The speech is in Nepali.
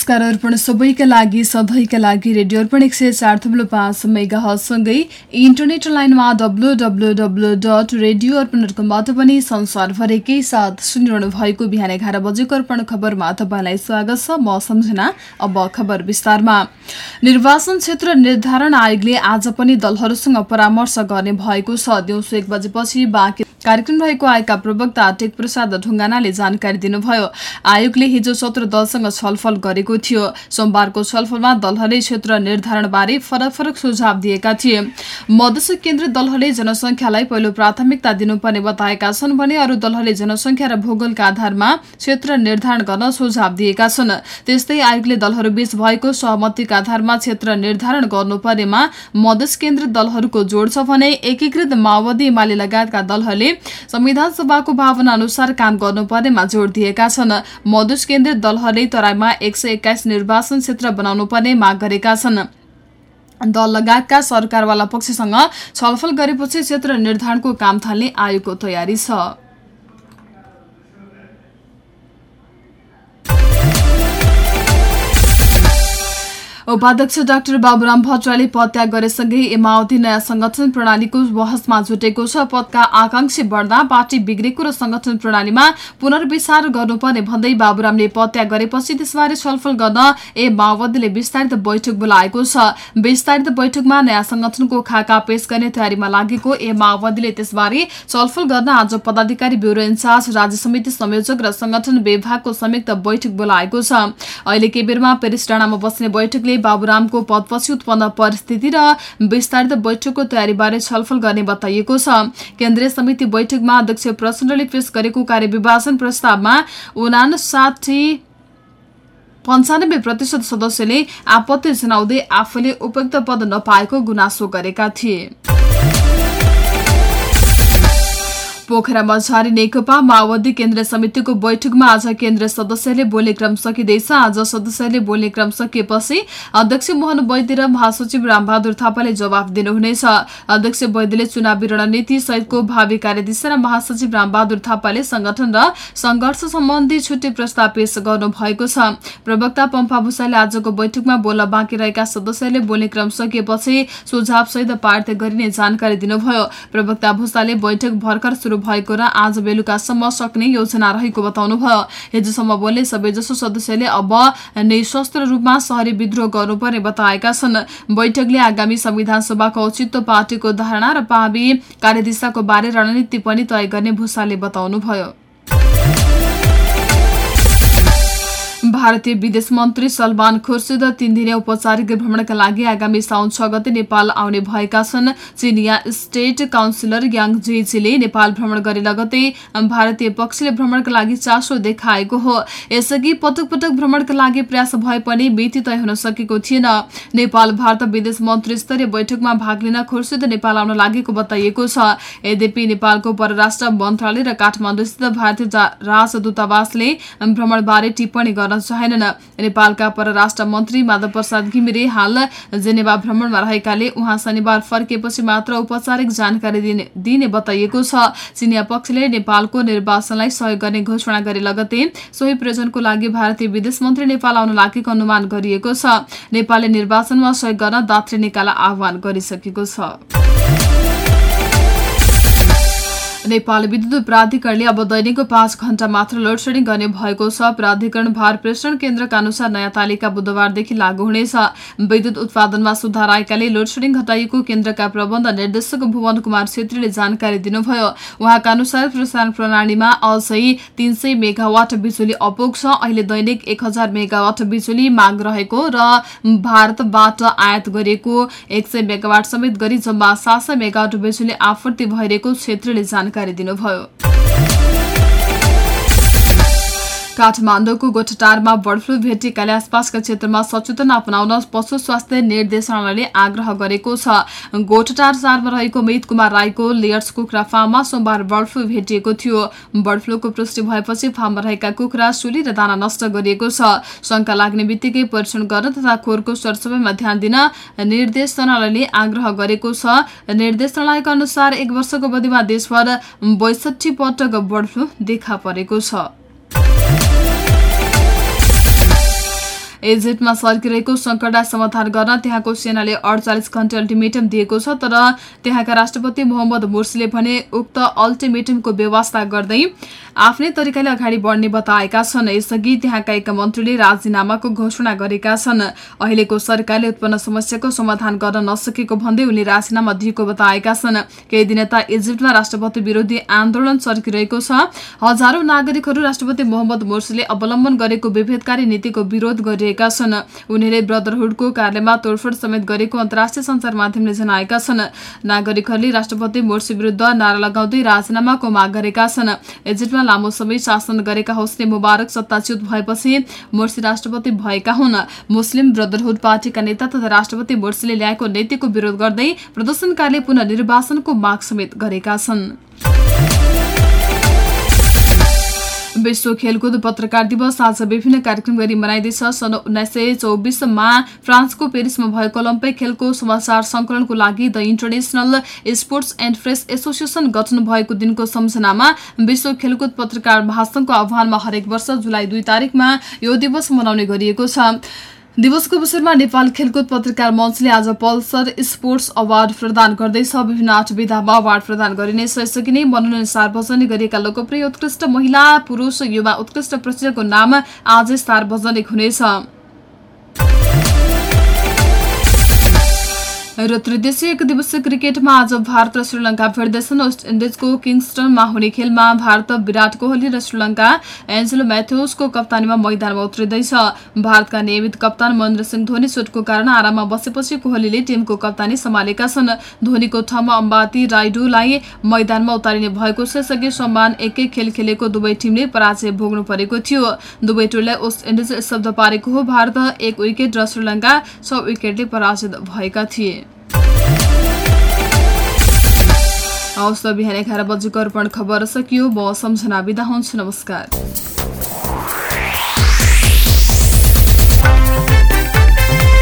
नमस्कार अर्पण सबैका लागि सधैँका लागि रेडियो अर्पण एक सय चार थुप्रो पाँच मेगासँगै इन्टरनेट लाइनमा W W W dot radio Arpan dot कमबाट पनि संसारभरिकै साथ सुनिरहनु भएको बिहान एघार बजेको अर्पण खबरमा तपाईँलाई स्वागत छ म सम्झना अब खबर विस्तारमा। निर्वाचन क्षेत्र निर्धारण आयोगले आज पनि दलहरूसँग परामर्श गर्ने भएको छ। दिउँसो एक बजेपछि बाँकी कार्यक्रम रहेको आयोगका प्रवक्ता टेक प्रसाद ढुङ्गानाले जानकारी दिनुभयो। आयोगले हिजो सत्र दलसँग छलफल गरेको थियो। सोमबारको छलफलमा दलहरूले क्षेत्र निर्धारणबारे फरक फरक सुझाव दिएका थिए। मधेस केन्द्रित दलहरूले जनसङ्ख्यालाई पहिलो प्राथमिकता दिनुपर्ने बताएका छन् भने अरू दलहरूले जनसङ्ख्या र भूगोलका आधारमा क्षेत्र निर्धारण गर्न सुझाव दिएका छन्। त्यस्तै आयोगले दलहरूबीच भएको सहमतिका आधारमा क्षेत्र निर्धारण गर्नुपर्नेमा मधेस केन्द्रित दलहरूको जोड छ भने एकीकृत माओवादी एमाले लगायतका दलहरूले संविधान सभाको भावना अनुसार काम गर्नुपर्नेमा जोड दिएका छन्। मधेस केन्द्रित दलहरूले तराईमा एक सय एक्काइस निर्वाचन क्षेत्र बनाउनु पर्ने माग गरेका छन्। दल लगायतका सरकारवाला पक्षसँग छलफल गरेपछि क्षेत्र निर्धारणको काम थाल्ने आयोगको तयारी छ। उपाध्यक्ष डाक्टर बाबुराम भट्टराईले पदत्याग गरेसँगै माओवादी नयाँ संगठन प्रणालीको बहसमा जुटेको छ। पदका आकांक्षी बढ्दा पार्टी बिग्रेको र संगठन प्रणालीमा पुनर्विचार गर्नुपर्ने भन्दै बाबुरामले पदत्याग गरेपछि त्यसबारे छलफल गर्न ए माओवादीले विस्तारित बैठक बोलाएको छ। विस्तारित बैठकमा नयाँ संगठनको खाका पेश गर्ने तयारीमा लागेको ए माओवादीले त्यसबारे छलफल गर्न आज पदाधिकारी ब्युरो इन्चार्ज राज्य समिति संयोजक र संगठन विभागको संयुक्त बैठक बोलाएको छ। अहिले केबेरमा पेरिस डाँडामा बस्ने बैठकले बाबुरामको पदपछि उत्पन्न परिस्थिति र विस्तारित बैठकको तयारीबारे छलफल गर्ने बताइएको छ। केन्द्रीय समिति बैठकमा अध्यक्ष प्रचण्डले पेश गरेको कार्यविभाजन प्रस्तावमा उनासाठी पञ्चानब्बे प्रतिशत सदस्यले आपत्ति जनाउँदै आफूले उपयुक्त पद नपाएको गुनासो गरेका थिए। पोखरामा जारी नेकपा माओवादी केन्द्रीय समितिको बैठकमा आज केन्द्रीय सदस्यले बोल्ने क्रम सकिँदैछ। आज सदस्यले बोल्ने क्रम सकिएपछि अध्यक्ष मोहन वैद्य र महासचिव रामबहादुर थापाले जवाफ दिनुहुनेछ। अध्यक्ष वैद्यले चुनावी रणनीति सहितको भावी कार्यदिशा र महासचिव रामबहादुर थापाले संगठन र संघर्ष सम्बन्धी छुट्टी प्रस्ताव पेश गर्नु भएको छ। प्रवक्ता पम्पा भूषाले आजको बैठकमा बोल्न बाँकी रहेका सदस्यले बोल्ने क्रम सकिएपछि सुझाव सहित पारित गरिने जानकारी दिनुभयो। प्रवक्ता भूषाले बैठक भर्खर भएको र आज बेलुकासम्म सक्ने योजना रहेको बताउनुभयो। हिजोसम्म बोल्ने सबैजसो सदस्यले अब निशस्त्र रूपमा शहरी विद्रोह गर्नुपर्ने बताएका छन्। बैठकले आगामी संविधान सभाको औचित्य पार्टीको धारणा र पावी कार्यदिशाको बारे रणनीति पनि तय गर्ने भूषाले बताउनुभयो। भारतीय विदेश मन्त्री सलमान खुर्सिद तीन दिने औपचारिक भ्रमणका लागि आगामी साउन छ गते नेपाल आउने भएका छन्। चिनिया स्टेट काउन्सिलर याङ जेजीले नेपाल भ्रमण गरे लगतै भारतीय पक्षले भ्रमणका लागि चासो देखाएको हो। यसअघि पटक पटक भ्रमणका लागि प्रयास भए पनि मिति तय हुन सकेको थिएन। नेपाल भारत विदेश मन्त्री स्तरीय बैठकमा भाग लिन खुर्सिद नेपाल आउन लागेको बताइएको छ। यद्यपि नेपालको परराष्ट्र मन्त्रालय र काठमाडौँस्थित भारतीय राजदूतावासले भ्रमणबारे टिप्पणी गर्न चाहेनन् नेपालका परराष्ट्र मन्त्री माधव प्रसाद घिमिरे हाल जेनेवा भ्रमणमा रहेकाले उहाँ शनिबार फर्किएपछि मात्र औपचारिक जानकारी दिने बताइएको छ। चिनिया पक्षले नेपालको निर्वाचनलाई सहयोग गर्ने घोषणा गरे लगतै सोही प्रयोजनको लागि भारतीय विदेश मन्त्री नेपाल आउन लागेको अनुमान गरिएको छ। नेपालले निर्वाचनमा सहयोग गर्न दात्री निकाला आह्वान गरिसकेको छ। नेपाल विद्युत प्राधिकरणले अब दैनिकको पाँच घण्टा मात्र लोड सेडिङ गर्ने भएको छ। प्राधिकरण भार प्रेषण केन्द्रका अनुसार नयाँ तालिका बुधबारदेखि लागू हुनेछ। विद्युत उत्पादनमा सुधार आएकाले लोड सेडिङ घटाइएको केन्द्रका प्रबन्ध निर्देशक भुवन कुमार छेत्रीले जानकारी दिनुभयो। उहाँका अनुसार प्रसारण प्रणालीमा अझै तीन मेगावाट बिजुली अपुग छ। अहिले दैनिक एक मेगावाट बिजुली माग रहेको र भारतबाट आयात गरिएको एक मेगावाट समेत गरी जम्मा सात मेगावाट बिजुली आपूर्ति भइरहेको छेत्रीले जानकारी दिनुभयो। काठमाडौँको गोठटारमा बर्ड फ्लू भेटिएकाले आसपासका क्षेत्रमा सचेतना अपनाउन पशु स्वास्थ्य निर्देशनालयले आग्रह गरेको छ। गोठटार चारमा रहेको मित कुमार राईको लेयर्स कुखुरा फार्ममा सोमबार बर्ड फ्लू भेटिएको थियो। बर्ड फ्लूको पुष्टि भएपछि फार्ममा रहेका कुखुरा सुली र दाना नष्ट गरिएको छ। शंका लाग्ने बित्तिकै परीक्षण गर्न तथा खोरको सरसफाइमा ध्यान दिन निर्देशनालयले आग्रह गरेको छ। निर्देशनालयका अनुसार एक वर्षको अवधिमा देशभर बैसठी पटक बर्ड फ्लू देखा परेको छ। इजिप्टमा सर्किरहेको सङ्कटलाई समाधान गर्न त्यहाँको सेनाले अडचालिस घण्टे अल्टिमेटम दिएको छ तर त्यहाँका राष्ट्रपति मोहम्मद मुर्सीले भने उक्त अल्टिमेटमको व्यवस्था गर्दै आफ्नै तरिकाले अगाडि बढ्ने बताएका छन्। यसअघि त्यहाँका एक मन्त्रीले राजीनामाको घोषणा गरेका छन्। अहिलेको सरकारले उत्पन्न समस्याको समाधान गर्न नसकेको भन्दै उनले राजीनामा दिएको बताएका छन्। केही दिन यता इजिप्टमा राष्ट्रपति विरोधी आन्दोलन चर्किरहेको छ। हजारौं नागरिकहरू राष्ट्रपति मोहम्मद मुर्सीले अवलम्बन गरेको विभेदकारी नीतिको विरोध गरिरहेको गरेका छन्। उनीहरूले ब्रदरहुडको कार्यमा तोडफोड समेत गरेको अन्तर्राष्ट्रिय सञ्चार माध्यमले जनाएका छन्। नागरिकहरूले राष्ट्रपति मोर्सी विरूद्ध नारा लगाउँदै राजीनामाको माग गरेका छन्। इजिप्टमा लामो समय शासन गरेका होस्ने मुबारक सत्ताच्युत भएपछि मोर्सी राष्ट्रपति भएका हुन्। मुस्लिम ब्रदरहुड पार्टीका नेता तथा राष्ट्रपति मोर्सीले ल्याएको नीतिको विरोध गर्दै प्रदर्शनकारीले पुनर्निर्वाचनको माग समेत गरेका छन्। विश्व खेलकुद पत्रकार दिवस आज विभिन्न कार्यक्रम गरी मनाइँदैछ। सन् उन्नाइस सय चौबिसमा फ्रान्सको पेरिसमा भएको ओलम्पिक खेलको समाचार संकलनको लागि the international sports and press association गठन भएको दिनको सम्झनामा विश्व खेलकुद पत्रकार महासंघको आह्वानमा हरेक वर्ष जुलाई दुई तारिकमा यो दिवस मनाउने गरिएको छ। दिवसको अवसरमा नेपाल खेलकुद पत्रकार मञ्चले आज पल्सर स्पोर्ट्स अवार्ड प्रदान गर्दैछ विभिन्न आठ विधामा अवार्ड प्रदान गरिनेछ यसअघि नै मनोनयन सार्वजनिक गरिएका लोकप्रिय उत्कृष्ट महिला पुरूष युवा उत्कृष्ट प्रशिक्षकको नाम आजै सार्वजनिक हुनेछ। र त्रिदेशीय एक दिवसीय क्रिकेटमा आज भारत र श्रीलङ्का भेट्दैछन् वेस्ट इन्डिजको किङ्स्टनमा हुने खेलमा भारत विराट कोहली र श्रीलङ्का एन्जेलो म्याथ्युजको कप्तानीमा मैदानमा उत्रिँदैछ। भारतका नियमित कप्तान महेन्द्र सिंह धोनी सुटको कारण आराममा बसेपछि कोहलीले टिमको कप्तानी सम्हालेका छन्। धोनीको ठाउँमा अम्बाती राइडुलाई मैदानमा उतारिने भएको छ। सम्मान एकै खेल खेलेको दुवै टिमले पराजय भोग्नु परेको थियो। दुवै टोलीलाई वेस्ट इन्डिज शब्द पारेको हो। भारत एक विकेट र श्रीलङ्का छ विकेटले पराजित भएका थिए। हवस् बिहान एघार बजेको अर्पण खबर सकियो। म सम्झना बिदा हुन्छु। नमस्कार।